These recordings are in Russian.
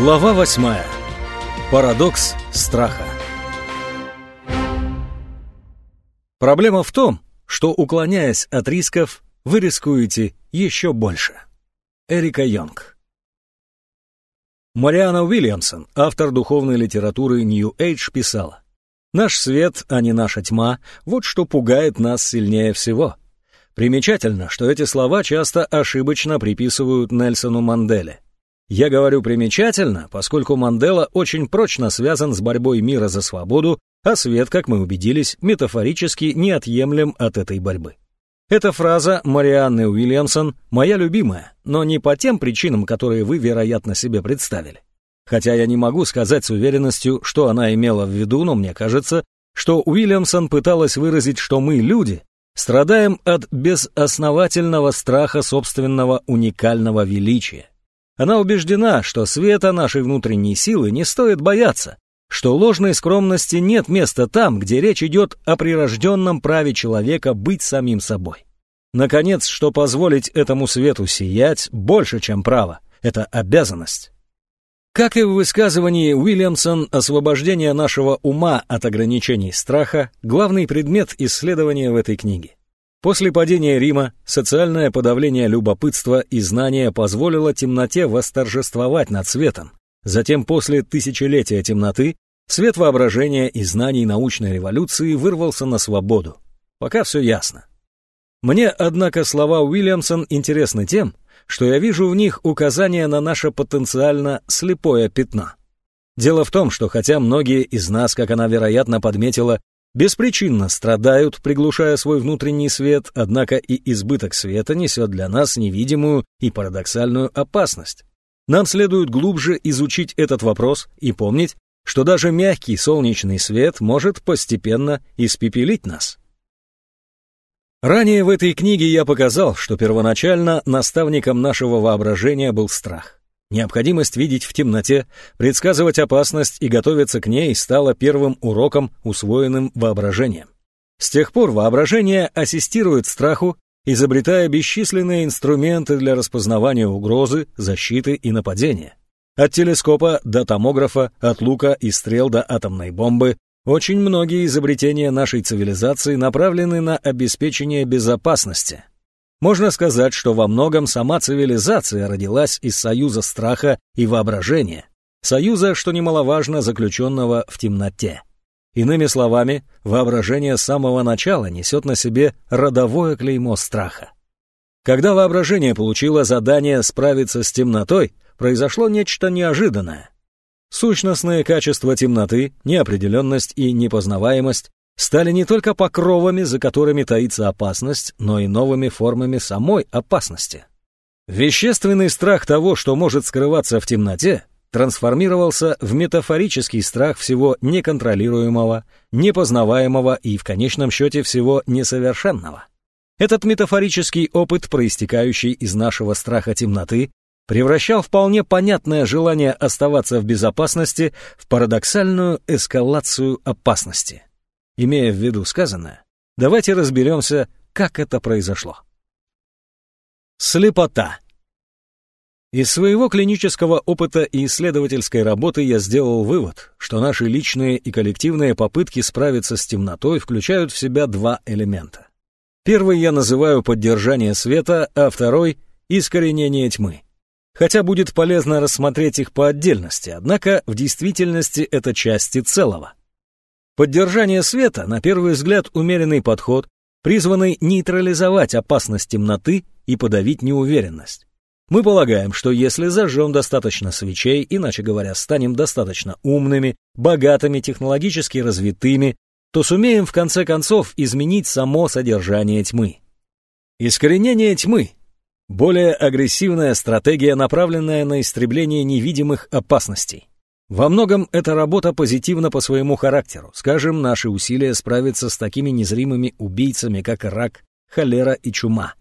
Глава восьмая. Парадокс страха. Проблема в том, что, уклоняясь от рисков, вы рискуете еще больше. Эрика Йонг. Мариана Уильямсон, автор духовной литературы New Age, писала «Наш свет, а не наша тьма, вот что пугает нас сильнее всего». Примечательно, что эти слова часто ошибочно приписывают Нельсону Манделе. Я говорю примечательно, поскольку Мандела очень прочно связан с борьбой мира за свободу, а свет, как мы убедились, метафорически неотъемлем от этой борьбы. Эта фраза Марианны Уильямсон моя любимая, но не по тем причинам, которые вы, вероятно, себе представили. Хотя я не могу сказать с уверенностью, что она имела в виду, но мне кажется, что Уильямсон пыталась выразить, что мы, люди, страдаем от безосновательного страха собственного уникального величия. Она убеждена, что света нашей внутренней силы не стоит бояться, что ложной скромности нет места там, где речь идет о прирожденном праве человека быть самим собой. Наконец, что позволить этому свету сиять больше, чем право, это обязанность. Как и в высказывании Уильямсон, освобождение нашего ума от ограничений страха – главный предмет исследования в этой книге. После падения Рима социальное подавление любопытства и знания позволило темноте восторжествовать над светом. Затем после тысячелетия темноты свет воображения и знаний научной революции вырвался на свободу. Пока все ясно. Мне, однако, слова Уильямсон интересны тем, что я вижу в них указание на наше потенциально слепое пятно. Дело в том, что хотя многие из нас, как она вероятно подметила, беспричинно страдают, приглушая свой внутренний свет, однако и избыток света несет для нас невидимую и парадоксальную опасность. Нам следует глубже изучить этот вопрос и помнить, что даже мягкий солнечный свет может постепенно испепелить нас. Ранее в этой книге я показал, что первоначально наставником нашего воображения был страх. Необходимость видеть в темноте, предсказывать опасность и готовиться к ней стала первым уроком, усвоенным воображением. С тех пор воображение ассистирует страху, изобретая бесчисленные инструменты для распознавания угрозы, защиты и нападения. От телескопа до томографа, от лука и стрел до атомной бомбы, очень многие изобретения нашей цивилизации направлены на обеспечение безопасности, можно сказать, что во многом сама цивилизация родилась из союза страха и воображения, союза, что немаловажно, заключенного в темноте. Иными словами, воображение с самого начала несет на себе родовое клеймо страха. Когда воображение получило задание справиться с темнотой, произошло нечто неожиданное. Сущностные качества темноты, неопределенность и непознаваемость стали не только покровами, за которыми таится опасность, но и новыми формами самой опасности. Вещественный страх того, что может скрываться в темноте, трансформировался в метафорический страх всего неконтролируемого, непознаваемого и, в конечном счете, всего несовершенного. Этот метафорический опыт, проистекающий из нашего страха темноты, превращал вполне понятное желание оставаться в безопасности в парадоксальную эскалацию опасности. Имея в виду сказанное, давайте разберемся, как это произошло. Слепота. Из своего клинического опыта и исследовательской работы я сделал вывод, что наши личные и коллективные попытки справиться с темнотой включают в себя два элемента. Первый я называю поддержание света, а второй — искоренение тьмы. Хотя будет полезно рассмотреть их по отдельности, однако в действительности это части целого. Поддержание света, на первый взгляд, умеренный подход, призванный нейтрализовать опасность темноты и подавить неуверенность. Мы полагаем, что если зажжем достаточно свечей, иначе говоря, станем достаточно умными, богатыми, технологически развитыми, то сумеем в конце концов изменить само содержание тьмы. Искоренение тьмы – более агрессивная стратегия, направленная на истребление невидимых опасностей. Во многом эта работа позитивна по своему характеру. Скажем, наши усилия справиться с такими незримыми убийцами, как рак, холера и чума.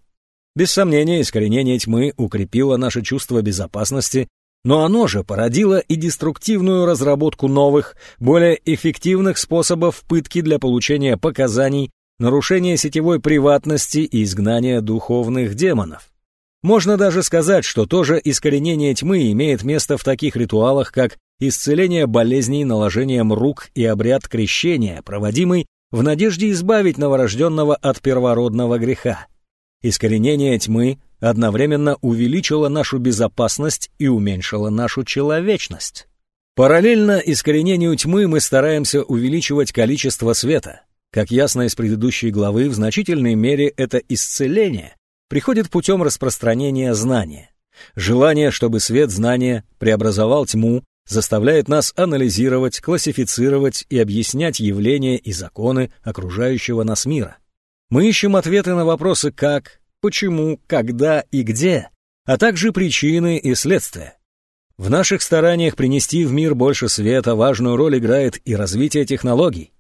Без сомнения, искоренение тьмы укрепило наше чувство безопасности, но оно же породило и деструктивную разработку новых, более эффективных способов пытки для получения показаний, нарушения сетевой приватности и изгнания духовных демонов. Можно даже сказать, что тоже искоренение тьмы имеет место в таких ритуалах, как исцеление болезней наложением рук и обряд крещения, проводимый в надежде избавить новорожденного от первородного греха. Искоренение тьмы одновременно увеличило нашу безопасность и уменьшило нашу человечность. Параллельно искоренению тьмы мы стараемся увеличивать количество света. Как ясно из предыдущей главы, в значительной мере это исцеление приходит путем распространения знания. Желание, чтобы свет знания преобразовал тьму, заставляет нас анализировать, классифицировать и объяснять явления и законы окружающего нас мира. Мы ищем ответы на вопросы «как», «почему», «когда» и «где», а также причины и следствия. В наших стараниях принести в мир больше света важную роль играет и развитие технологий.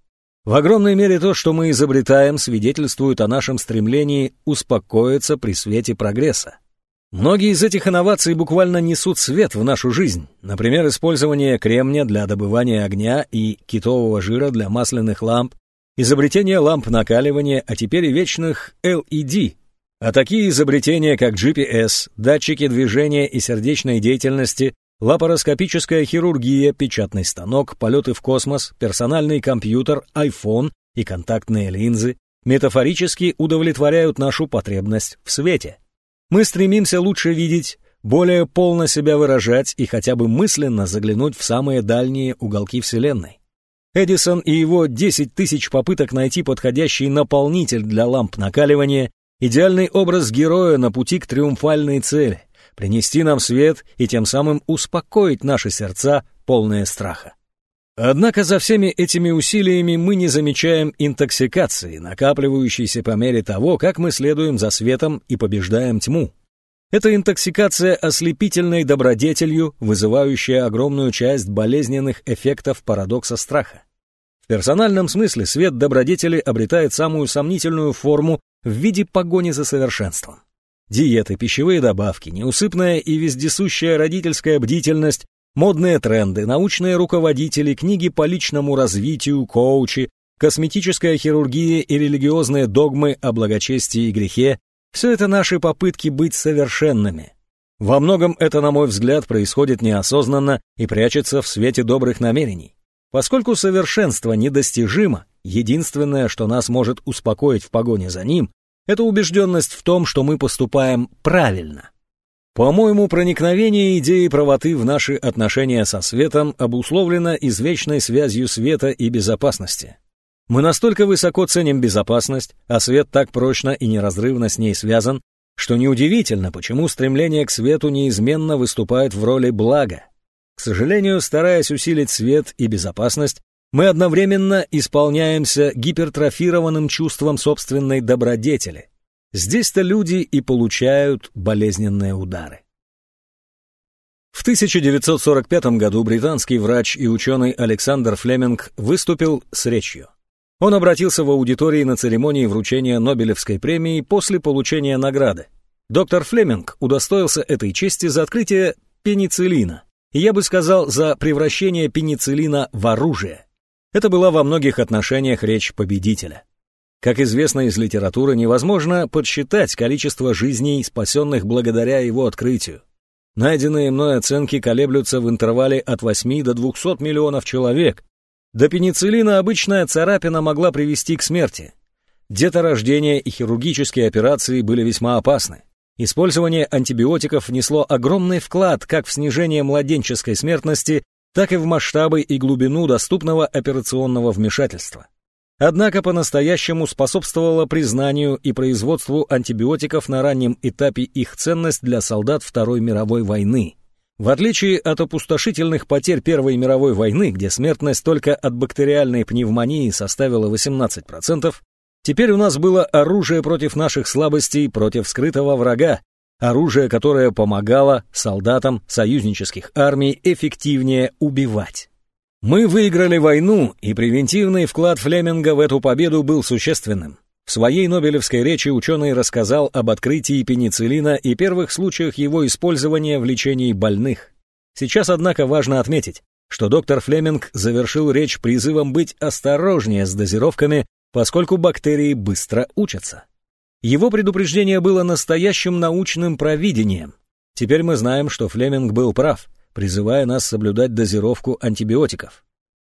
В огромной мере то, что мы изобретаем, свидетельствует о нашем стремлении успокоиться при свете прогресса. Многие из этих инноваций буквально несут свет в нашу жизнь. Например, использование кремня для добывания огня и китового жира для масляных ламп, изобретение ламп накаливания, а теперь и вечных LED. А такие изобретения, как GPS, датчики движения и сердечной деятельности, лапароскопическая хирургия, печатный станок, полеты в космос, персональный компьютер, iPhone и контактные линзы метафорически удовлетворяют нашу потребность в свете. Мы стремимся лучше видеть, более полно себя выражать и хотя бы мысленно заглянуть в самые дальние уголки Вселенной. Эдисон и его 10 тысяч попыток найти подходящий наполнитель для ламп накаливания – идеальный образ героя на пути к триумфальной цели принести нам свет и тем самым успокоить наши сердца, полные страха. Однако за всеми этими усилиями мы не замечаем интоксикации, накапливающейся по мере того, как мы следуем за светом и побеждаем тьму. Это интоксикация ослепительной добродетелью, вызывающая огромную часть болезненных эффектов парадокса страха. В персональном смысле свет добродетели обретает самую сомнительную форму в виде погони за совершенством. Диеты, пищевые добавки, неусыпная и вездесущая родительская бдительность, модные тренды, научные руководители, книги по личному развитию, коучи, косметическая хирургия и религиозные догмы о благочестии и грехе – все это наши попытки быть совершенными. Во многом это, на мой взгляд, происходит неосознанно и прячется в свете добрых намерений. Поскольку совершенство недостижимо, единственное, что нас может успокоить в погоне за ним, это убежденность в том, что мы поступаем правильно. По-моему, проникновение идеи правоты в наши отношения со светом обусловлено извечной связью света и безопасности. Мы настолько высоко ценим безопасность, а свет так прочно и неразрывно с ней связан, что неудивительно, почему стремление к свету неизменно выступает в роли блага. К сожалению, стараясь усилить свет и безопасность, мы одновременно исполняемся гипертрофированным чувством собственной добродетели. Здесь-то люди и получают болезненные удары. В 1945 году британский врач и ученый Александр Флеминг выступил с речью. Он обратился в аудитории на церемонии вручения Нобелевской премии после получения награды. Доктор Флеминг удостоился этой чести за открытие пенициллина, я бы сказал, за превращение пенициллина в оружие. Это была во многих отношениях речь победителя. Как известно из литературы, невозможно подсчитать количество жизней, спасенных благодаря его открытию. Найденные мной оценки колеблются в интервале от 8 до 200 миллионов человек. До пенициллина обычная царапина могла привести к смерти. Деторождение и хирургические операции были весьма опасны. Использование антибиотиков внесло огромный вклад как в снижение младенческой смертности, так и в масштабы и глубину доступного операционного вмешательства. Однако по-настоящему способствовало признанию и производству антибиотиков на раннем этапе их ценность для солдат Второй мировой войны. В отличие от опустошительных потерь Первой мировой войны, где смертность только от бактериальной пневмонии составила 18%, теперь у нас было оружие против наших слабостей, против скрытого врага, оружие, которое помогало солдатам союзнических армий эффективнее убивать. Мы выиграли войну, и превентивный вклад Флеминга в эту победу был существенным. В своей Нобелевской речи ученый рассказал об открытии пенициллина и первых случаях его использования в лечении больных. Сейчас, однако, важно отметить, что доктор Флеминг завершил речь призывом быть осторожнее с дозировками, поскольку бактерии быстро учатся. Его предупреждение было настоящим научным провидением. Теперь мы знаем, что Флеминг был прав, призывая нас соблюдать дозировку антибиотиков.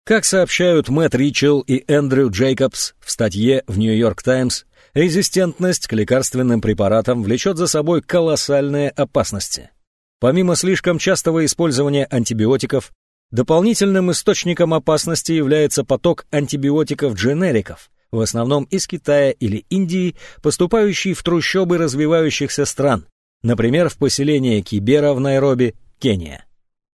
Как сообщают Мэтт Ричелл и Эндрю Джейкобс в статье в «Нью-Йорк Таймс», резистентность к лекарственным препаратам влечет за собой колоссальные опасности. Помимо слишком частого использования антибиотиков, дополнительным источником опасности является поток антибиотиков-дженериков, в основном из Китая или Индии, поступающий в трущобы развивающихся стран, например, в поселение Кибера в Найроби, Кения.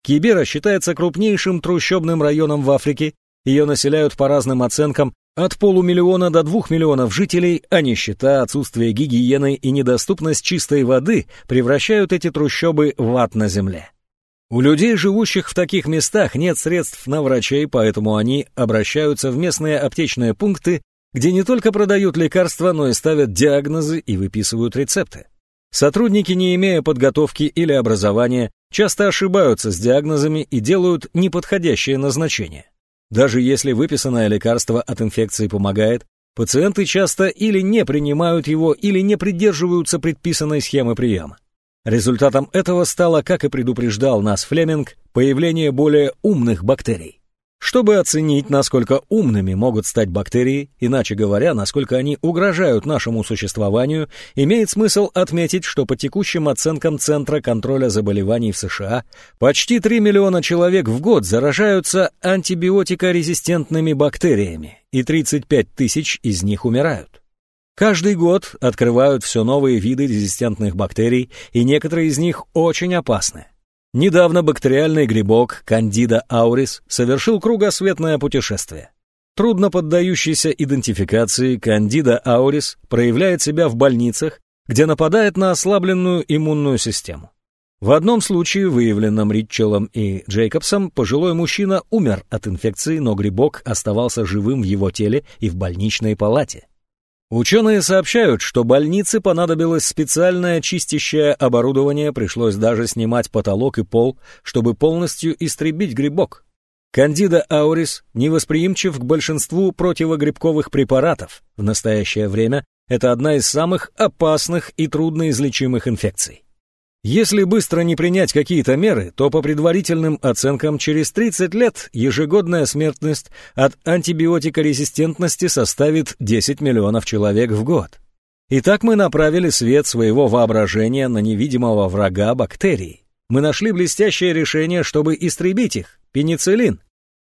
Кибера считается крупнейшим трущобным районом в Африке, ее населяют по разным оценкам от полумиллиона до двух миллионов жителей, а нищета, отсутствие гигиены и недоступность чистой воды превращают эти трущобы в ад на земле. У людей, живущих в таких местах, нет средств на врачей, поэтому они обращаются в местные аптечные пункты, где не только продают лекарства, но и ставят диагнозы и выписывают рецепты. Сотрудники, не имея подготовки или образования, часто ошибаются с диагнозами и делают неподходящее назначение. Даже если выписанное лекарство от инфекции помогает, пациенты часто или не принимают его, или не придерживаются предписанной схемы приема. Результатом этого стало, как и предупреждал нас Флеминг, появление более умных бактерий. Чтобы оценить, насколько умными могут стать бактерии, иначе говоря, насколько они угрожают нашему существованию, имеет смысл отметить, что по текущим оценкам Центра контроля заболеваний в США почти 3 миллиона человек в год заражаются антибиотикорезистентными бактериями, и 35 тысяч из них умирают. Каждый год открывают все новые виды резистентных бактерий, и некоторые из них очень опасны. Недавно бактериальный грибок Candida auris совершил кругосветное путешествие. Трудно поддающийся идентификации Candida auris проявляет себя в больницах, где нападает на ослабленную иммунную систему. В одном случае, выявленном Ритчеллом и Джейкобсом, пожилой мужчина умер от инфекции, но грибок оставался живым в его теле и в больничной палате. Ученые сообщают, что больнице понадобилось специальное чистящее оборудование, пришлось даже снимать потолок и пол, чтобы полностью истребить грибок. Кандида аурис невосприимчив к большинству противогрибковых препаратов. В настоящее время это одна из самых опасных и трудноизлечимых инфекций. Если быстро не принять какие-то меры, то по предварительным оценкам через 30 лет ежегодная смертность от антибиотикорезистентности составит 10 миллионов человек в год. Итак, мы направили свет своего воображения на невидимого врага бактерий. Мы нашли блестящее решение, чтобы истребить их – пенициллин.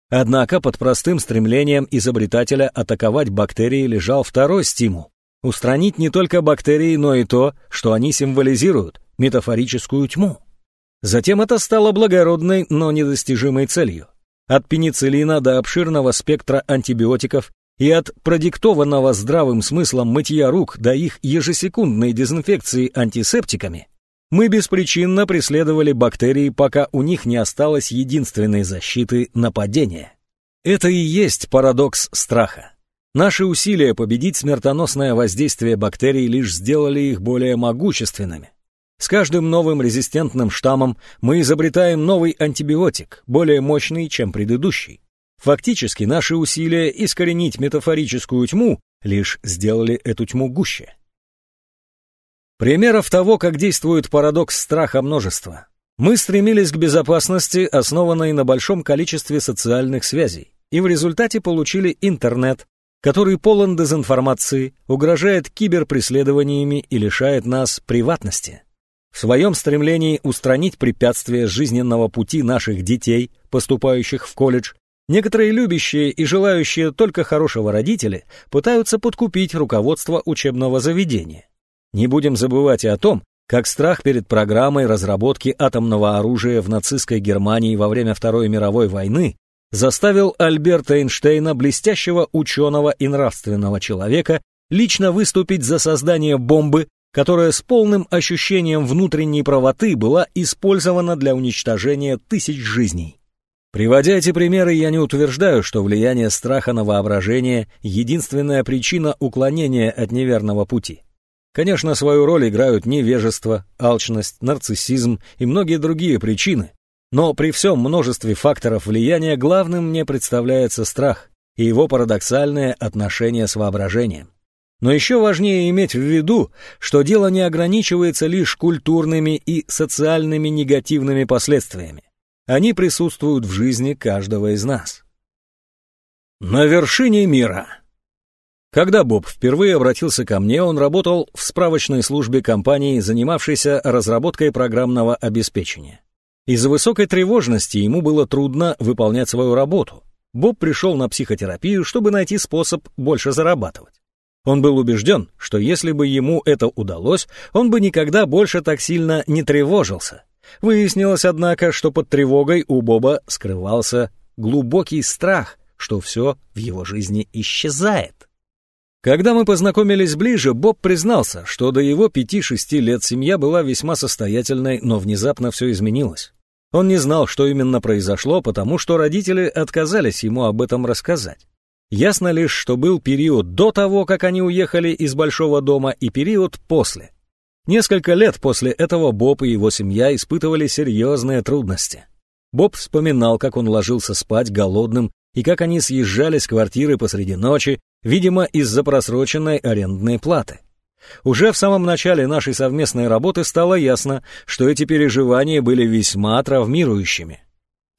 Однако под простым стремлением изобретателя атаковать бактерии лежал второй стимул – устранить не только бактерии, но и то, что они символизируют метафорическую тьму. Затем это стало благородной, но недостижимой целью. От пенициллина до обширного спектра антибиотиков и от продиктованного здравым смыслом мытья рук до их ежесекундной дезинфекции антисептиками мы беспричинно преследовали бактерии, пока у них не осталось единственной защиты нападения. Это и есть парадокс страха. Наши усилия победить смертоносное воздействие бактерий лишь сделали их более могущественными. С каждым новым резистентным штаммом мы изобретаем новый антибиотик, более мощный, чем предыдущий. Фактически наши усилия искоренить метафорическую тьму лишь сделали эту тьму гуще. Примеров того, как действует парадокс страха множество. Мы стремились к безопасности, основанной на большом количестве социальных связей, и в результате получили интернет, который полон дезинформации, угрожает киберпреследованиями и лишает нас приватности. В своем стремлении устранить препятствия жизненного пути наших детей, поступающих в колледж, некоторые любящие и желающие только хорошего родители пытаются подкупить руководство учебного заведения. Не будем забывать и о том, как страх перед программой разработки атомного оружия в нацистской Германии во время Второй мировой войны заставил Альберта Эйнштейна, блестящего ученого и нравственного человека, лично выступить за создание бомбы, которая с полным ощущением внутренней правоты была использована для уничтожения тысяч жизней. Приводя эти примеры, я не утверждаю, что влияние страха на воображение – единственная причина уклонения от неверного пути. Конечно, свою роль играют невежество, алчность, нарциссизм и многие другие причины, но при всем множестве факторов влияния главным мне представляется страх и его парадоксальное отношение с воображением. Но еще важнее иметь в виду, что дело не ограничивается лишь культурными и социальными негативными последствиями. Они присутствуют в жизни каждого из нас. На вершине мира. Когда Боб впервые обратился ко мне, он работал в справочной службе компании, занимавшейся разработкой программного обеспечения. Из-за высокой тревожности ему было трудно выполнять свою работу. Боб пришел на психотерапию, чтобы найти способ больше зарабатывать. Он был убежден, что если бы ему это удалось, он бы никогда больше так сильно не тревожился. Выяснилось, однако, что под тревогой у Боба скрывался глубокий страх, что все в его жизни исчезает. Когда мы познакомились ближе, Боб признался, что до его пяти-шести лет семья была весьма состоятельной, но внезапно все изменилось. Он не знал, что именно произошло, потому что родители отказались ему об этом рассказать. Ясно лишь, что был период до того, как они уехали из большого дома, и период после. Несколько лет после этого Боб и его семья испытывали серьезные трудности. Боб вспоминал, как он ложился спать голодным и как они съезжали с квартиры посреди ночи, видимо, из-за просроченной арендной платы. Уже в самом начале нашей совместной работы стало ясно, что эти переживания были весьма травмирующими.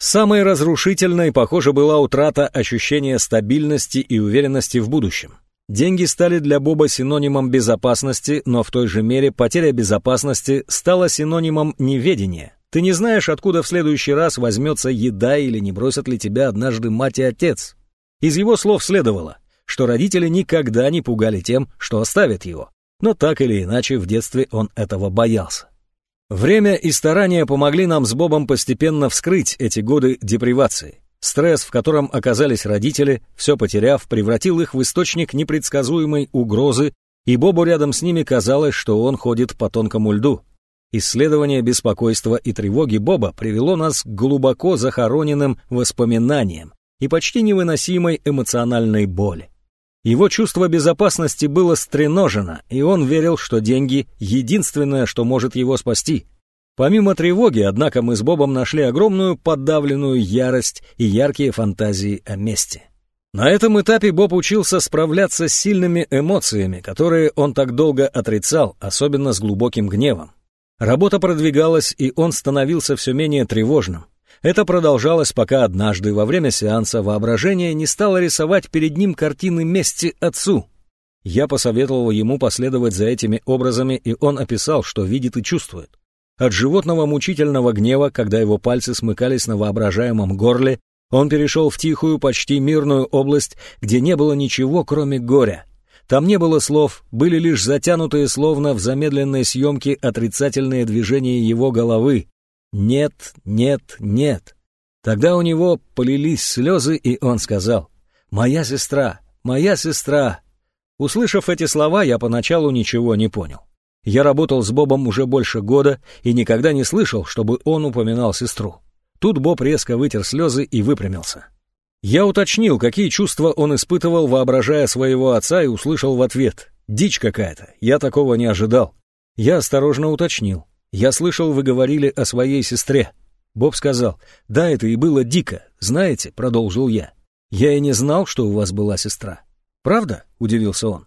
Самой разрушительной, похоже, была утрата ощущения стабильности и уверенности в будущем. Деньги стали для Боба синонимом безопасности, но в той же мере потеря безопасности стала синонимом неведения. Ты не знаешь, откуда в следующий раз возьмется еда или не бросят ли тебя однажды мать и отец. Из его слов следовало, что родители никогда не пугали тем, что оставят его, но так или иначе в детстве он этого боялся. Время и старания помогли нам с Бобом постепенно вскрыть эти годы депривации. Стресс, в котором оказались родители, все потеряв, превратил их в источник непредсказуемой угрозы, и Бобу рядом с ними казалось, что он ходит по тонкому льду. Исследование беспокойства и тревоги Боба привело нас к глубоко захороненным воспоминаниям и почти невыносимой эмоциональной боли. Его чувство безопасности было стреножено, и он верил, что деньги — единственное, что может его спасти. Помимо тревоги, однако, мы с Бобом нашли огромную подавленную ярость и яркие фантазии о мести. На этом этапе Боб учился справляться с сильными эмоциями, которые он так долго отрицал, особенно с глубоким гневом. Работа продвигалась, и он становился все менее тревожным. Это продолжалось, пока однажды во время сеанса воображение не стало рисовать перед ним картины мести отцу. Я посоветовал ему последовать за этими образами, и он описал, что видит и чувствует. От животного мучительного гнева, когда его пальцы смыкались на воображаемом горле, он перешел в тихую, почти мирную область, где не было ничего, кроме горя. Там не было слов, были лишь затянутые, словно в замедленной съемке, отрицательные движения его головы, «Нет, нет, нет». Тогда у него полились слезы, и он сказал, «Моя сестра, моя сестра». Услышав эти слова, я поначалу ничего не понял. Я работал с Бобом уже больше года и никогда не слышал, чтобы он упоминал сестру. Тут Боб резко вытер слезы и выпрямился. Я уточнил, какие чувства он испытывал, воображая своего отца, и услышал в ответ. «Дичь какая-то, я такого не ожидал». Я осторожно уточнил. «Я слышал, вы говорили о своей сестре». Боб сказал, «Да, это и было дико. Знаете», — продолжил я, «я и не знал, что у вас была сестра». «Правда?» — удивился он.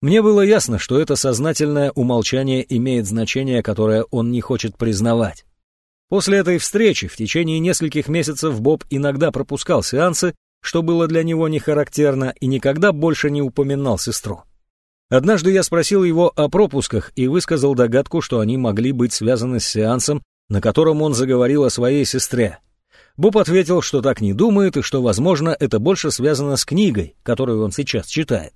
Мне было ясно, что это сознательное умолчание имеет значение, которое он не хочет признавать. После этой встречи в течение нескольких месяцев Боб иногда пропускал сеансы, что было для него не характерно, и никогда больше не упоминал сестру. Однажды я спросил его о пропусках и высказал догадку, что они могли быть связаны с сеансом, на котором он заговорил о своей сестре. Боб ответил, что так не думает и что, возможно, это больше связано с книгой, которую он сейчас читает.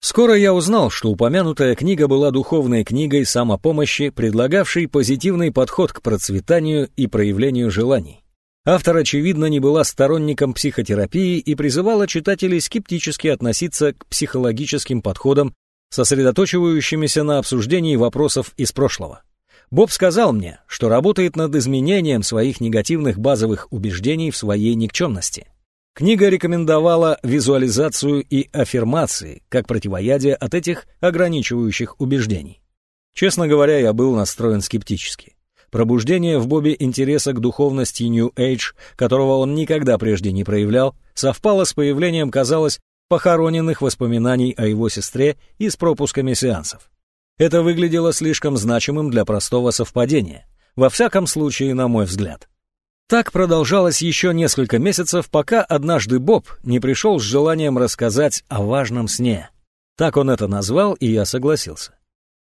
Скоро я узнал, что упомянутая книга была духовной книгой самопомощи, предлагавшей позитивный подход к процветанию и проявлению желаний. Автор, очевидно, не была сторонником психотерапии и призывала читателей скептически относиться к психологическим подходам сосредоточивающимися на обсуждении вопросов из прошлого. Боб сказал мне, что работает над изменением своих негативных базовых убеждений в своей никчемности. Книга рекомендовала визуализацию и аффирмации как противоядие от этих ограничивающих убеждений. Честно говоря, я был настроен скептически. Пробуждение в Бобе интереса к духовности New Age, которого он никогда прежде не проявлял, совпало с появлением, казалось, похороненных воспоминаний о его сестре и с пропусками сеансов. Это выглядело слишком значимым для простого совпадения, во всяком случае, на мой взгляд. Так продолжалось еще несколько месяцев, пока однажды Боб не пришел с желанием рассказать о важном сне. Так он это назвал, и я согласился.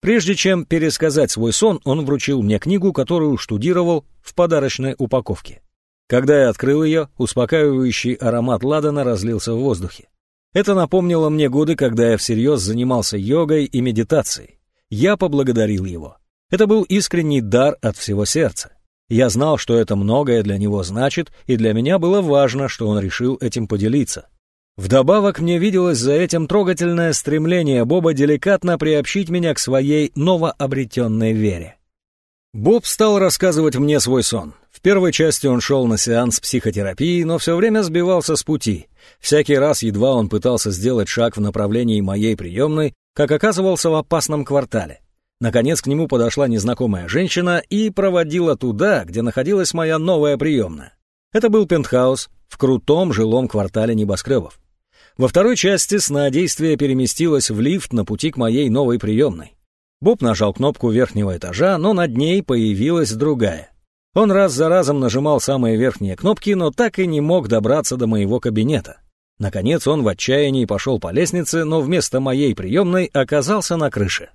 Прежде чем пересказать свой сон, он вручил мне книгу, которую штудировал в подарочной упаковке. Когда я открыл ее, успокаивающий аромат ладана разлился в воздухе. Это напомнило мне годы, когда я всерьез занимался йогой и медитацией. Я поблагодарил его. Это был искренний дар от всего сердца. Я знал, что это многое для него значит, и для меня было важно, что он решил этим поделиться. Вдобавок мне виделось за этим трогательное стремление Боба деликатно приобщить меня к своей новообретенной вере. Боб стал рассказывать мне свой сон. В первой части он шел на сеанс психотерапии, но все время сбивался с пути. Всякий раз, едва он пытался сделать шаг в направлении моей приемной, как оказывался в опасном квартале. Наконец к нему подошла незнакомая женщина и проводила туда, где находилась моя новая приемная. Это был пентхаус в крутом жилом квартале небоскребов. Во второй части сна действие переместилось в лифт на пути к моей новой приемной. Боб нажал кнопку верхнего этажа, но над ней появилась другая. Он раз за разом нажимал самые верхние кнопки, но так и не мог добраться до моего кабинета. Наконец он в отчаянии пошел по лестнице, но вместо моей приемной оказался на крыше.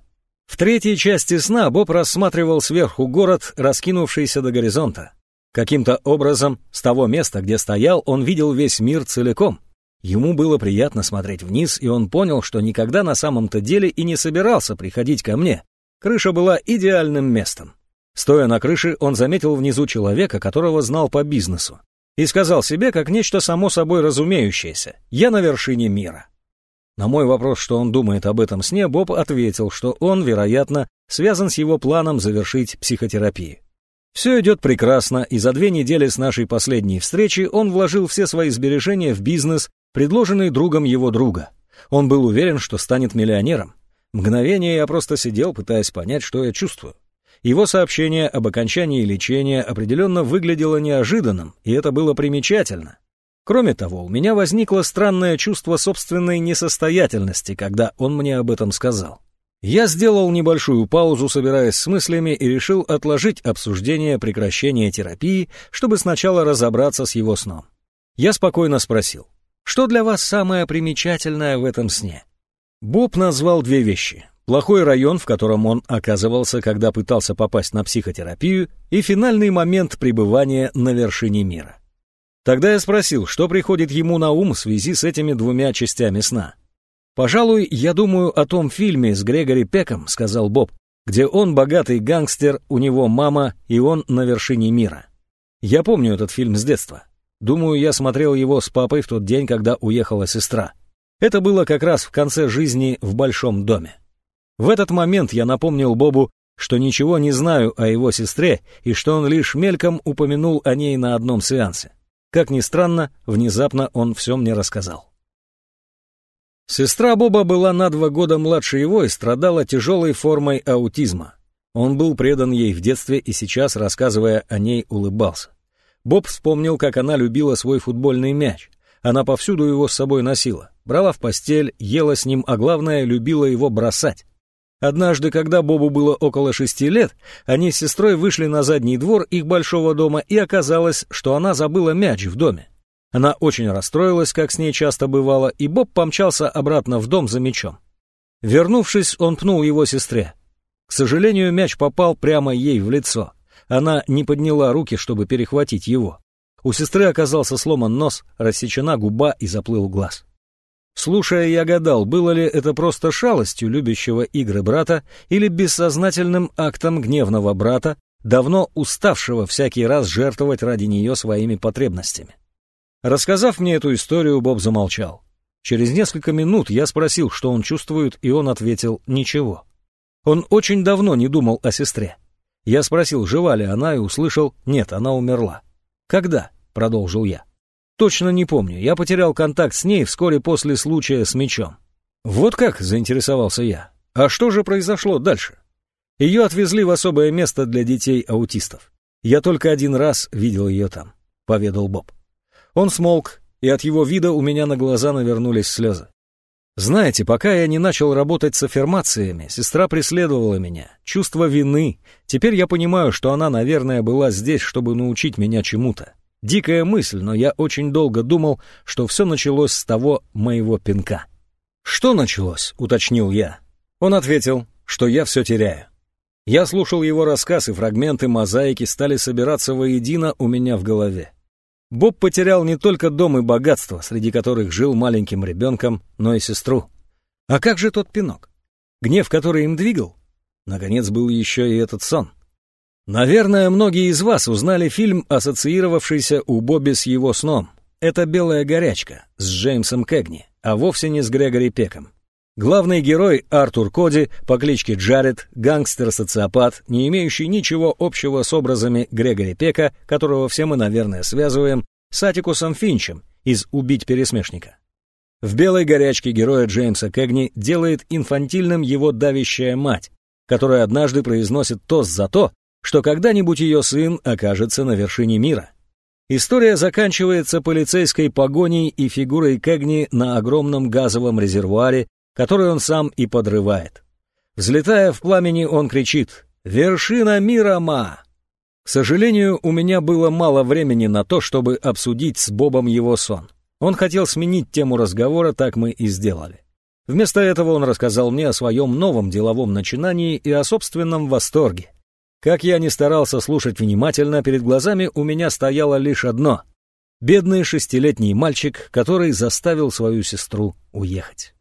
В третьей части сна Боб рассматривал сверху город, раскинувшийся до горизонта. Каким-то образом, с того места, где стоял, он видел весь мир целиком. Ему было приятно смотреть вниз, и он понял, что никогда на самом-то деле и не собирался приходить ко мне. Крыша была идеальным местом. Стоя на крыше, он заметил внизу человека, которого знал по бизнесу, и сказал себе, как нечто само собой разумеющееся, «Я на вершине мира». На мой вопрос, что он думает об этом сне, Боб ответил, что он, вероятно, связан с его планом завершить психотерапию. Все идет прекрасно, и за две недели с нашей последней встречи он вложил все свои сбережения в бизнес, предложенный другом его друга. Он был уверен, что станет миллионером. Мгновение я просто сидел, пытаясь понять, что я чувствую. Его сообщение об окончании лечения определенно выглядело неожиданным, и это было примечательно. Кроме того, у меня возникло странное чувство собственной несостоятельности, когда он мне об этом сказал. Я сделал небольшую паузу, собираясь с мыслями, и решил отложить обсуждение прекращения терапии, чтобы сначала разобраться с его сном. Я спокойно спросил, что для вас самое примечательное в этом сне? Боб назвал две вещи. Плохой район, в котором он оказывался, когда пытался попасть на психотерапию, и финальный момент пребывания на вершине мира. Тогда я спросил, что приходит ему на ум в связи с этими двумя частями сна. «Пожалуй, я думаю о том фильме с Грегори Пеком», — сказал Боб, где он богатый гангстер, у него мама, и он на вершине мира. Я помню этот фильм с детства. Думаю, я смотрел его с папой в тот день, когда уехала сестра. Это было как раз в конце жизни в большом доме. В этот момент я напомнил Бобу, что ничего не знаю о его сестре и что он лишь мельком упомянул о ней на одном сеансе. Как ни странно, внезапно он все мне рассказал. Сестра Боба была на два года младше его и страдала тяжелой формой аутизма. Он был предан ей в детстве и сейчас, рассказывая о ней, улыбался. Боб вспомнил, как она любила свой футбольный мяч. Она повсюду его с собой носила, брала в постель, ела с ним, а главное, любила его бросать. Однажды, когда Бобу было около шести лет, они с сестрой вышли на задний двор их большого дома, и оказалось, что она забыла мяч в доме. Она очень расстроилась, как с ней часто бывало, и Боб помчался обратно в дом за мячом. Вернувшись, он пнул его сестре. К сожалению, мяч попал прямо ей в лицо. Она не подняла руки, чтобы перехватить его. У сестры оказался сломан нос, рассечена губа и заплыл глаз. Слушая, я гадал, было ли это просто шалостью любящего игры брата или бессознательным актом гневного брата, давно уставшего всякий раз жертвовать ради нее своими потребностями. Рассказав мне эту историю, Боб замолчал. Через несколько минут я спросил, что он чувствует, и он ответил «ничего». Он очень давно не думал о сестре. Я спросил, жива ли она, и услышал «нет, она умерла». «Когда?» — продолжил я. Точно не помню, я потерял контакт с ней вскоре после случая с мечом. Вот как, заинтересовался я. А что же произошло дальше? Ее отвезли в особое место для детей-аутистов. Я только один раз видел ее там, поведал Боб. Он смолк, и от его вида у меня на глаза навернулись слезы. Знаете, пока я не начал работать с аффирмациями, сестра преследовала меня. Чувство вины. Теперь я понимаю, что она, наверное, была здесь, чтобы научить меня чему-то. Дикая мысль, но я очень долго думал, что все началось с того моего пинка. «Что началось?» — уточнил я. Он ответил, что я все теряю. Я слушал его рассказ, и фрагменты мозаики стали собираться воедино у меня в голове. Боб потерял не только дом и богатство, среди которых жил маленьким ребенком, но и сестру. А как же тот пинок? Гнев, который им двигал? Наконец, был еще и этот сон. Наверное, многие из вас узнали фильм, ассоциировавшийся у Бобби с его сном. Это «Белая горячка» с Джеймсом Кэгни, а вовсе не с Грегори Пеком. Главный герой Артур Коди по кличке Джаред, гангстер-социопат, не имеющий ничего общего с образами Грегори Пека, которого все мы, наверное, связываем с Атикусом Финчем из «Убить пересмешника». В «Белой горячке» героя Джеймса Кэгни делает инфантильным его давящая мать, которая однажды произносит тост за то, что когда-нибудь ее сын окажется на вершине мира. История заканчивается полицейской погоней и фигурой Кэгни на огромном газовом резервуаре который он сам и подрывает. Взлетая в пламени, он кричит «Вершина мира, ма!». К сожалению, у меня было мало времени на то, чтобы обсудить с Бобом его сон. Он хотел сменить тему разговора, так мы и сделали. Вместо этого он рассказал мне о своем новом деловом начинании и о собственном восторге. Как я не старался слушать внимательно, перед глазами у меня стояло лишь одно — бедный шестилетний мальчик, который заставил свою сестру уехать.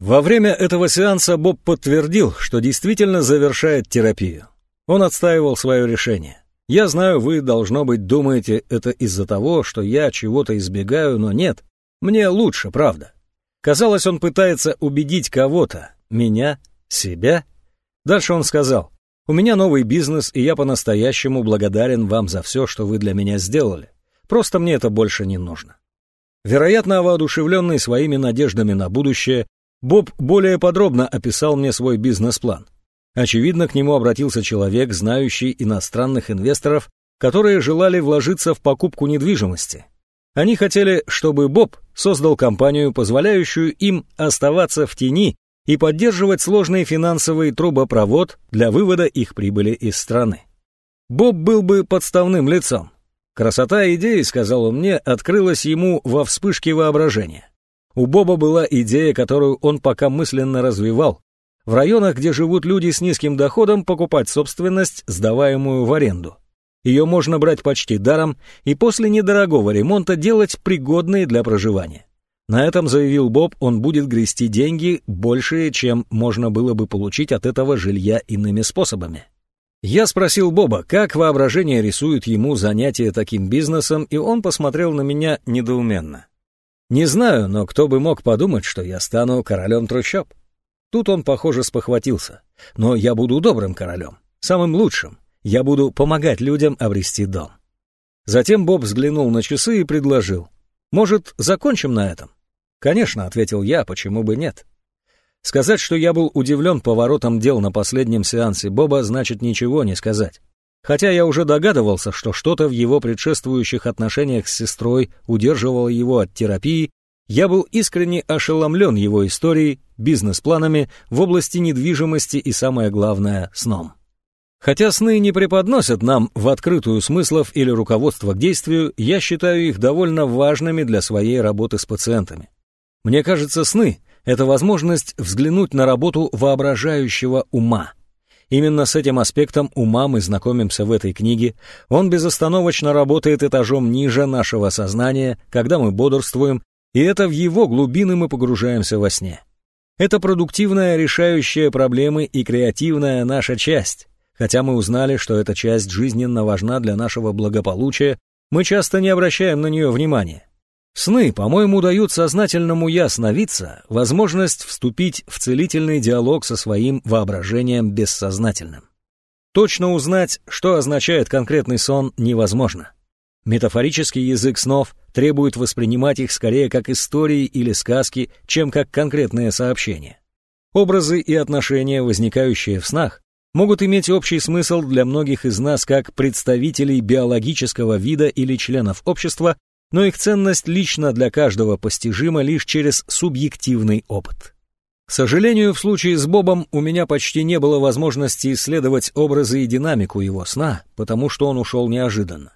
Во время этого сеанса Боб подтвердил, что действительно завершает терапию. Он отстаивал свое решение. «Я знаю, вы, должно быть, думаете, это из-за того, что я чего-то избегаю, но нет. Мне лучше, правда». Казалось, он пытается убедить кого-то. Меня? Себя? Дальше он сказал, «У меня новый бизнес, и я по-настоящему благодарен вам за все, что вы для меня сделали. Просто мне это больше не нужно». Вероятно, воодушевленный своими надеждами на будущее, Боб более подробно описал мне свой бизнес-план. Очевидно, к нему обратился человек, знающий иностранных инвесторов, которые желали вложиться в покупку недвижимости. Они хотели, чтобы Боб создал компанию, позволяющую им оставаться в тени и поддерживать сложный финансовый трубопровод для вывода их прибыли из страны. Боб был бы подставным лицом. Красота идеи, сказал он мне, открылась ему во вспышке воображения. У Боба была идея, которую он пока мысленно развивал. В районах, где живут люди с низким доходом, покупать собственность, сдаваемую в аренду. Ее можно брать почти даром и после недорогого ремонта делать пригодные для проживания. На этом, заявил Боб, он будет грести деньги большие, чем можно было бы получить от этого жилья иными способами. Я спросил Боба, как воображение рисует ему занятие таким бизнесом, и он посмотрел на меня недоуменно. Не знаю, но кто бы мог подумать, что я стану королем трущоб. Тут он, похоже, спохватился. Но я буду добрым королем, самым лучшим. Я буду помогать людям обрести дом. Затем Боб взглянул на часы и предложил. «Может, закончим на этом?» «Конечно», — ответил я, — «почему бы нет?» Сказать, что я был удивлен поворотом дел на последнем сеансе Боба, значит ничего не сказать. Хотя я уже догадывался, что что-то в его предшествующих отношениях с сестрой удерживало его от терапии, я был искренне ошеломлен его историей, бизнес-планами в области недвижимости и, самое главное, сном. Хотя сны не преподносят нам в открытую смыслов или руководство к действию, я считаю их довольно важными для своей работы с пациентами. Мне кажется, сны — это возможность взглянуть на работу воображающего ума — Именно с этим аспектом ума мы знакомимся в этой книге. Он безостановочно работает этажом ниже нашего сознания, когда мы бодрствуем, и это в его глубины мы погружаемся во сне. Это продуктивная, решающая проблемы и креативная наша часть. Хотя мы узнали, что эта часть жизненно важна для нашего благополучия, мы часто не обращаем на нее внимания. Сны, по-моему, дают сознательному «я» остановиться, возможность вступить в целительный диалог со своим воображением бессознательным. Точно узнать, что означает конкретный сон, невозможно. Метафорический язык снов требует воспринимать их скорее как истории или сказки, чем как конкретные сообщения. Образы и отношения, возникающие в снах, могут иметь общий смысл для многих из нас как представителей биологического вида или членов общества, но их ценность лично для каждого постижима лишь через субъективный опыт. К сожалению, в случае с Бобом у меня почти не было возможности исследовать образы и динамику его сна, потому что он ушел неожиданно.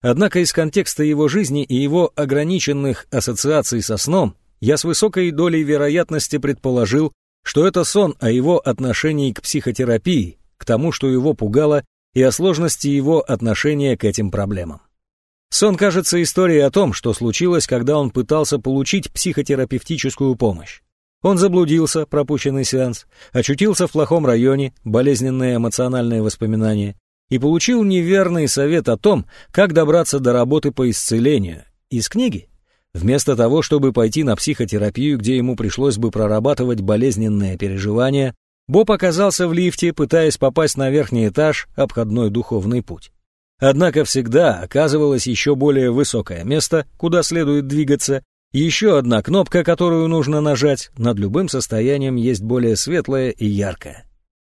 Однако из контекста его жизни и его ограниченных ассоциаций со сном я с высокой долей вероятности предположил, что это сон о его отношении к психотерапии, к тому, что его пугало, и о сложности его отношения к этим проблемам. Сон кажется историей о том, что случилось, когда он пытался получить психотерапевтическую помощь. Он заблудился, пропущенный сеанс, очутился в плохом районе, болезненные эмоциональные воспоминания, и получил неверный совет о том, как добраться до работы по исцелению. Из книги? Вместо того, чтобы пойти на психотерапию, где ему пришлось бы прорабатывать болезненные переживания, Боб оказался в лифте, пытаясь попасть на верхний этаж, обходной духовный путь. Однако всегда оказывалось еще более высокое место, куда следует двигаться, еще одна кнопка, которую нужно нажать, над любым состоянием есть более светлая и яркая.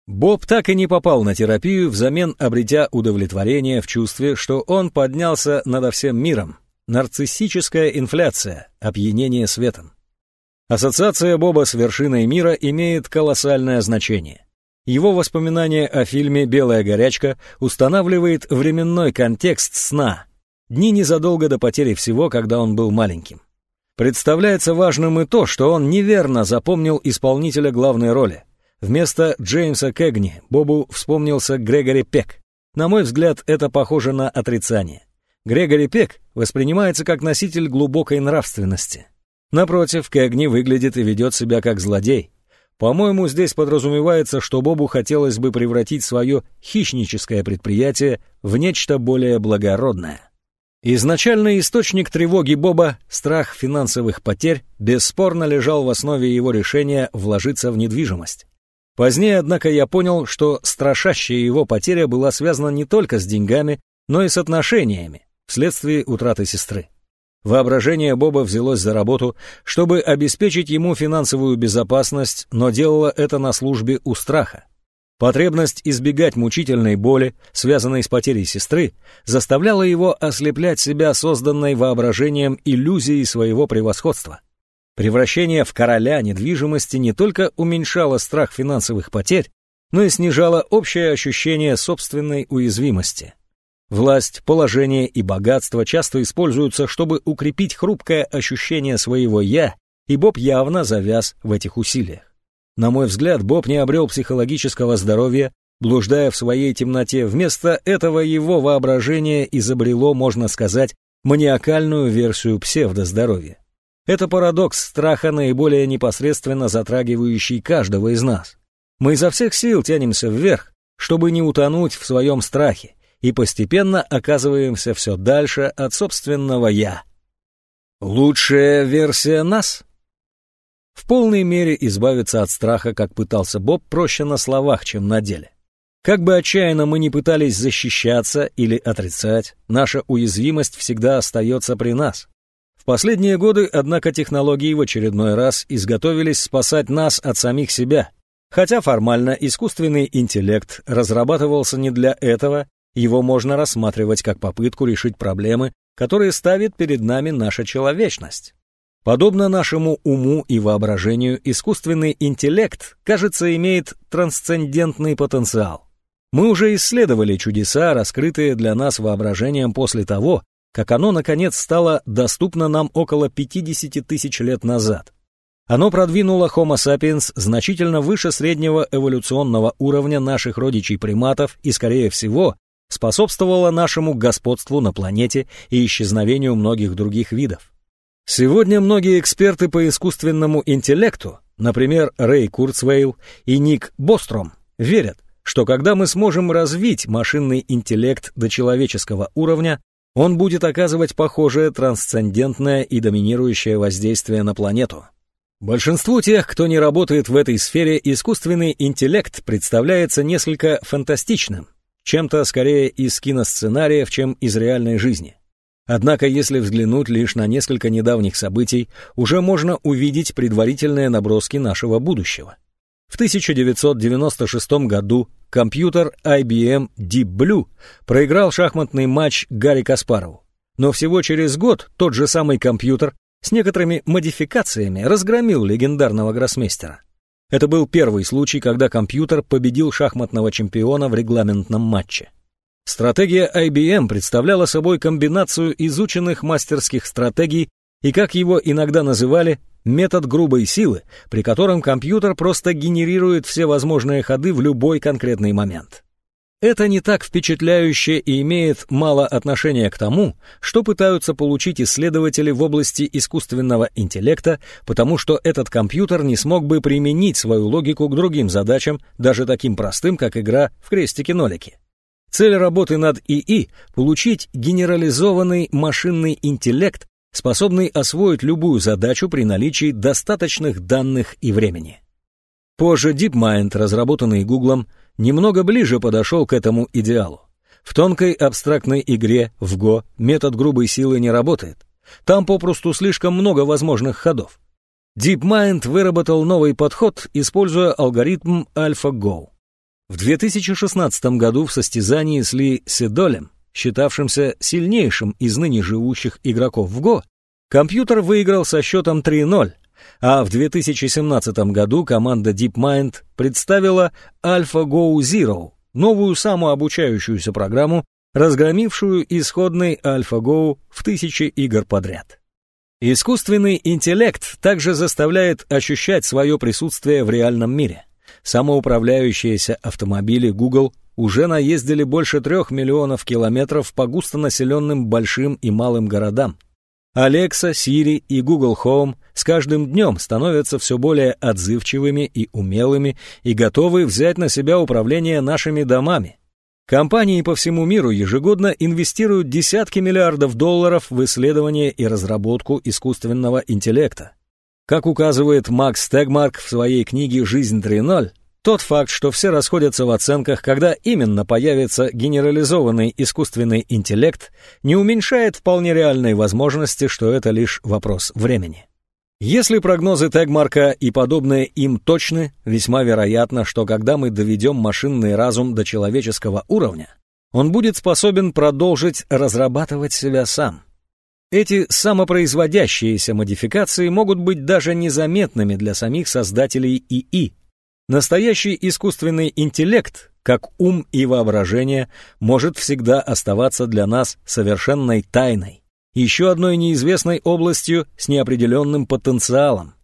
Боб так и не попал на терапию, взамен обретя удовлетворение в чувстве, что он поднялся над всем миром. Нарциссическая инфляция, опьянение светом. Ассоциация Боба с вершиной мира имеет колоссальное значение. Его воспоминание о фильме «Белая горячка» устанавливает временной контекст сна, дни незадолго до потери всего, когда он был маленьким. Представляется важным и то, что он неверно запомнил исполнителя главной роли. Вместо Джеймса Кэгни Бобу вспомнился Грегори Пек. На мой взгляд, это похоже на отрицание. Грегори Пек воспринимается как носитель глубокой нравственности. Напротив, Кэгни выглядит и ведет себя как злодей. По-моему, здесь подразумевается, что Бобу хотелось бы превратить свое хищническое предприятие в нечто более благородное. Изначальный источник тревоги Боба, страх финансовых потерь, бесспорно лежал в основе его решения вложиться в недвижимость. Позднее, однако, я понял, что страшащая его потеря была связана не только с деньгами, но и с отношениями, вследствие утраты сестры. Воображение Боба взялось за работу, чтобы обеспечить ему финансовую безопасность, но делало это на службе у страха. Потребность избегать мучительной боли, связанной с потерей сестры, заставляла его ослеплять себя созданной воображением иллюзией своего превосходства. Превращение в короля недвижимости не только уменьшало страх финансовых потерь, но и снижало общее ощущение собственной уязвимости. Власть, положение и богатство часто используются, чтобы укрепить хрупкое ощущение своего «я», и Боб явно завяз в этих усилиях. На мой взгляд, Боб не обрел психологического здоровья, блуждая в своей темноте. Вместо этого его воображение изобрело, можно сказать, маниакальную версию псевдоздоровья. Это парадокс страха, наиболее непосредственно затрагивающий каждого из нас. Мы изо всех сил тянемся вверх, чтобы не утонуть в своем страхе, и постепенно оказываемся все дальше от собственного «я». Лучшая версия нас в полной мере избавиться от страха, как пытался Боб, проще на словах, чем на деле. Как бы отчаянно мы ни пытались защищаться или отрицать, наша уязвимость всегда остается при нас. В последние годы, однако, технологии в очередной раз изготовились спасать нас от самих себя. Хотя формально искусственный интеллект разрабатывался не для этого, его можно рассматривать как попытку решить проблемы, которые ставит перед нами наша человечность. Подобно нашему уму и воображению, искусственный интеллект, кажется, имеет трансцендентный потенциал. Мы уже исследовали чудеса, раскрытые для нас воображением после того, как оно, наконец, стало доступно нам около 50 тысяч лет назад. Оно продвинуло Homo sapiens значительно выше среднего эволюционного уровня наших родичей-приматов и, скорее всего, способствовало нашему господству на планете и исчезновению многих других видов. Сегодня многие эксперты по искусственному интеллекту, например, Рэй Курцвейл и Ник Бостром, верят, что когда мы сможем развить машинный интеллект до человеческого уровня, он будет оказывать похожее трансцендентное и доминирующее воздействие на планету. Большинству тех, кто не работает в этой сфере, искусственный интеллект представляется несколько фантастичным, чем-то скорее из киносценариев, чем из реальной жизни. Однако, если взглянуть лишь на несколько недавних событий, уже можно увидеть предварительные наброски нашего будущего. В 1996 году компьютер IBM Deep Blue проиграл шахматный матч Гарри Каспарову. Но всего через год тот же самый компьютер с некоторыми модификациями разгромил легендарного гроссмейстера. Это был первый случай, когда компьютер победил шахматного чемпиона в регламентном матче. Стратегия IBM представляла собой комбинацию изученных мастерских стратегий и, как его иногда называли, метод грубой силы, при котором компьютер просто генерирует все возможные ходы в любой конкретный момент. Это не так впечатляюще и имеет мало отношения к тому, что пытаются получить исследователи в области искусственного интеллекта, потому что этот компьютер не смог бы применить свою логику к другим задачам, даже таким простым, как игра в крестики-нолики. Цель работы над ИИ – получить генерализованный машинный интеллект, способный освоить любую задачу при наличии достаточных данных и времени. Позже DeepMind, разработанный Гуглом, немного ближе подошел к этому идеалу. В тонкой абстрактной игре в Go метод грубой силы не работает. Там попросту слишком много возможных ходов. DeepMind выработал новый подход, используя алгоритм AlphaGo. В 2016 году в состязании с Ли Седолем, считавшимся сильнейшим из ныне живущих игроков в Go, компьютер выиграл со счетом 3-0, а в 2017 году команда DeepMind представила AlphaGo Zero, новую самообучающуюся программу, разгромившую исходный AlphaGo в тысячи игр подряд. Искусственный интеллект также заставляет ощущать свое присутствие в реальном мире. Самоуправляющиеся автомобили Google уже наездили больше трех миллионов километров по густонаселенным большим и малым городам. Alexa, Siri и Google Home с каждым днем становятся все более отзывчивыми и умелыми и готовы взять на себя управление нашими домами. Компании по всему миру ежегодно инвестируют десятки миллиардов долларов в исследование и разработку искусственного интеллекта. Как указывает Макс Тегмарк в своей книге «Жизнь 3.0», тот факт, что все расходятся в оценках, когда именно появится генерализованный искусственный интеллект, не уменьшает вполне реальной возможности, что это лишь вопрос времени. Если прогнозы Тегмарка и подобные им точны, весьма вероятно, что когда мы доведем машинный разум до человеческого уровня, он будет способен продолжить разрабатывать себя сам. Эти самопроизводящиеся модификации могут быть даже незаметными для самих создателей ИИ, Настоящий искусственный интеллект, как ум и воображение, может всегда оставаться для нас совершенной тайной, еще одной неизвестной областью с неопределенным потенциалом.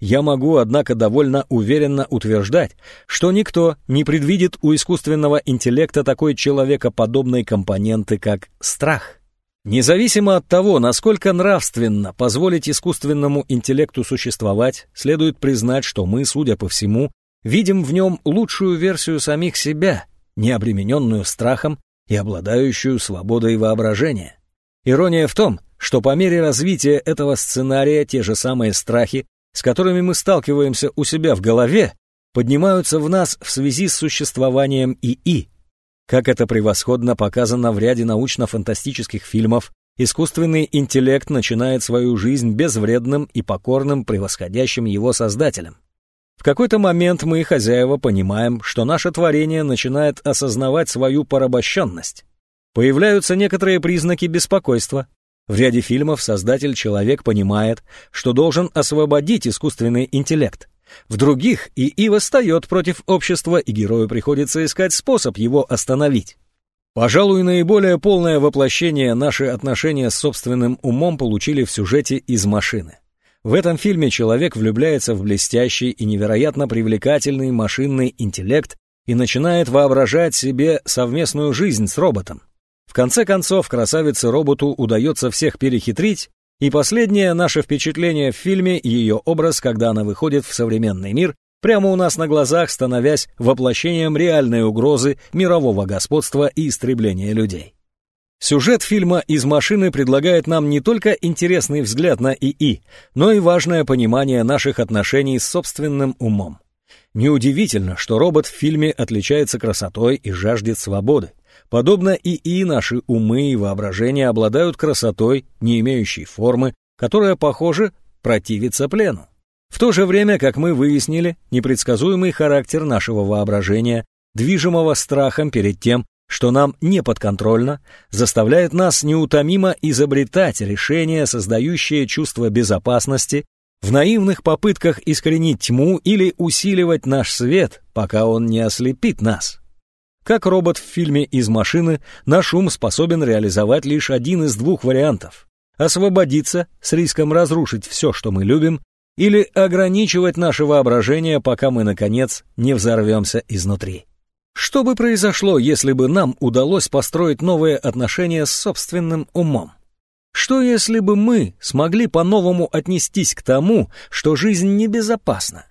Я могу, однако, довольно уверенно утверждать, что никто не предвидит у искусственного интеллекта такой человекоподобной компоненты, как страх. Независимо от того, насколько нравственно позволить искусственному интеллекту существовать, следует признать, что мы, судя по всему, видим в нем лучшую версию самих себя, не обремененную страхом и обладающую свободой воображения. Ирония в том, что по мере развития этого сценария те же самые страхи, с которыми мы сталкиваемся у себя в голове, поднимаются в нас в связи с существованием ИИ. Как это превосходно показано в ряде научно-фантастических фильмов, искусственный интеллект начинает свою жизнь безвредным и покорным превосходящим его создателем. В какой-то момент мы, хозяева, понимаем, что наше творение начинает осознавать свою порабощенность. Появляются некоторые признаки беспокойства. В ряде фильмов создатель-человек понимает, что должен освободить искусственный интеллект. В других ИИ восстает против общества, и герою приходится искать способ его остановить. Пожалуй, наиболее полное воплощение наши отношения с собственным умом получили в сюжете из машины. В этом фильме человек влюбляется в блестящий и невероятно привлекательный машинный интеллект и начинает воображать себе совместную жизнь с роботом. В конце концов, красавице-роботу удается всех перехитрить, и последнее наше впечатление в фильме — ее образ, когда она выходит в современный мир, прямо у нас на глазах становясь воплощением реальной угрозы мирового господства и истребления людей. Сюжет фильма «Из машины» предлагает нам не только интересный взгляд на ИИ, но и важное понимание наших отношений с собственным умом. Неудивительно, что робот в фильме отличается красотой и жаждет свободы. Подобно ИИ, наши умы и воображение обладают красотой, не имеющей формы, которая, похоже, противится плену. В то же время, как мы выяснили, непредсказуемый характер нашего воображения, движимого страхом перед тем, что нам не подконтрольно, заставляет нас неутомимо изобретать решения, создающие чувство безопасности, в наивных попытках искоренить тьму или усиливать наш свет, пока он не ослепит нас. Как робот в фильме «Из машины», наш ум способен реализовать лишь один из двух вариантов – освободиться с риском разрушить все, что мы любим, или ограничивать наше воображение, пока мы, наконец, не взорвемся изнутри. Что бы произошло, если бы нам удалось построить новые отношения с собственным умом? Что если бы мы смогли по-новому отнестись к тому, что жизнь небезопасна?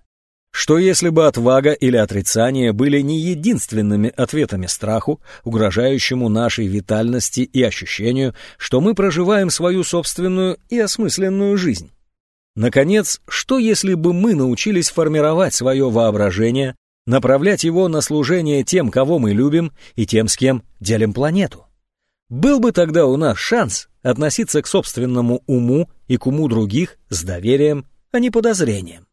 Что если бы отвага или отрицание были не единственными ответами страху, угрожающему нашей витальности и ощущению, что мы проживаем свою собственную и осмысленную жизнь? Наконец, что если бы мы научились формировать свое воображение, направлять его на служение тем, кого мы любим, и тем, с кем делим планету? Был бы тогда у нас шанс относиться к собственному уму и к уму других с доверием, а не подозрением.